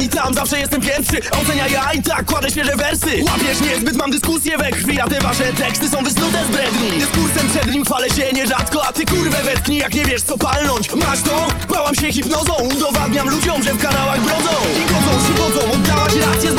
i tam zawsze jestem pierwszy. Ocenia ja i tak kładę świeże wersy. Łapiesz niezbyt, mam dyskusję we krwi A te wasze teksty są wysnute z bredni. Dyskursem przed nim chwalę się nierzadko A ty kurwę wetknij jak nie wiesz co palnąć. Masz to? Bałam się hipnozą. Udowadniam ludziom, że w kanałach brodzą. I godzą, przygodzą, oddałaś rację z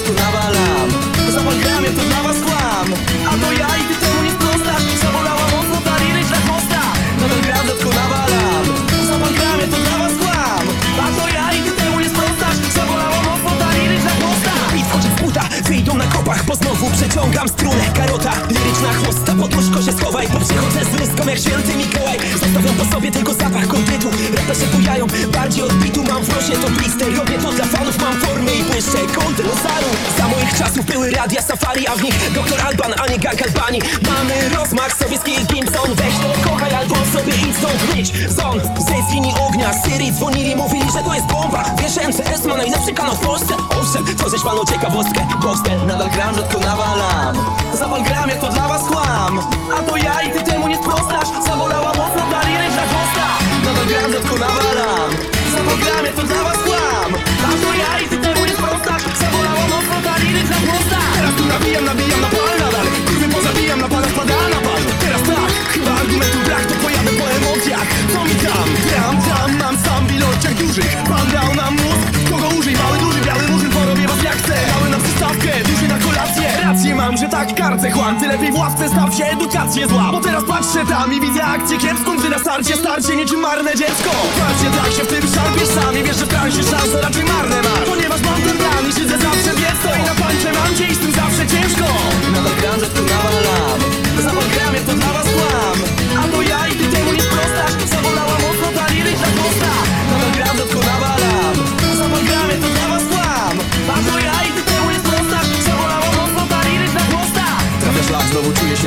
Rzadko nawalam. Zapal to dla was kłam. A to ja i ty temu nie sprostasz Zabolała mocno ta liryczna chłosta Nadal gram, rzadko nawalam. Zapal ja to dla was kłam. A to ja i ty temu nie sprostasz Zabolała mocno ta liryczna chłosta I wchodzi w buta, wyjdą na kopach Bo znowu przeciągam strunę. Karota Liryczna chłosta, pod łóżko się schowaj Bo przychodzę z ruską jak święty Mikołaj. Zostawiam po sobie tylko zapach kondytu Raperze bujają, bardziej odbitu Mam w nosie. To blister, robię to dla fanów Mam formę były radia safari A w nich doktor Alban, a nie gang Albanii Mamy rozmach, sowiecki Gimson Weź to kochaj albo sobie idź stąd. Nić, zon, ze linii ognia. Syrii dzwonili, mówili, że to jest bomba. Wiesz, MCS ma najlepszy kanał w Polsce. Owszem, to panu ciekawostkę Gospel, nadal gram, rzadko nawalam. Zawal gram, jak to dla was kłam. A to ja i ty temu nie sprostasz Zabolała mocno ta liryczna chłosta. Nadal gram, rzadko nawalam. Zawal gram, jak to dla was emocjach, co mi tam? Gram, tam, mam sam w ilościach dużych. Pan dał nam mózg, kogo użyj? Mały, duży, biały murzyn, porobię was jak chcę. Mały na przystawkę, duży na kolację. Rację mam, że tak karcę chłam. Ty lepiej w ławce staw się, edukację zła. Bo teraz patrzę tam i widzę akcję kiepską. Gdy na starcie starcie niczym marne dziecko. Patrzcie tak się w tym szarpiesz sam I wiesz, że w transie raczej marne masz. Ponieważ mam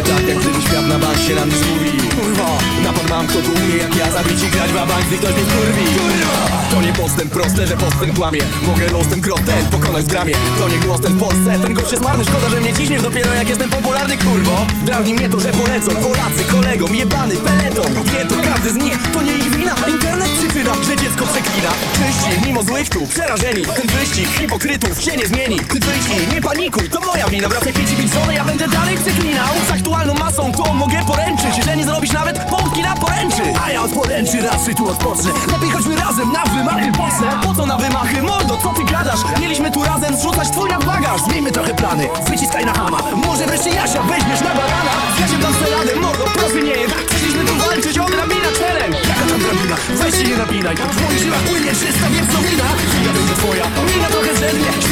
tak Jak gdyby świat na bank się na mnie zgubił. Kurwa, napad mam kto tu umie jak ja Zabić i grać w bank, gdy ktoś mnie skurwi Kurwa, to nie postęp proste, że postęp kłamie. Mogę los ten krok ten pokonać w gramie. To nie głos ten w Polsce, ten gość jest marny Szkoda, że mnie ciśniesz dopiero jak jestem popularny kurwo. Drażni mnie to, że polecą Polacy, kolegom, jebany peleton. Wie to każdy z nich, to nie ich wina. Internet przyczyna, mimo złych tu, przerażeni. Ten wyścig hipokrytów się nie zmieni. Ty wyślij, nie panikuj, to moja wina. Wracaj bić żonę, ja będę dalej przeklinał. Z aktualną masą to mogę poręczyć. Że nie zrobisz nawet połówki na poręczy. A ja od poręczy raczej tu odpocznę. Lepiej chodźmy razem na wymachy mocne Po co na wymachy, mordo, co ty gadasz? Mieliśmy tu razem zrzucać twój na bagaż. Zmieńmy trochę plany, wyciskaj na hama. Może wreszcie Jasia weźmiesz na barana Z Jasiem dam sobie radę, mordo, proszę nie jest tu Napinaj W moich płynie czysta wieprzowina Ja będzie twoja, mina trochę zednie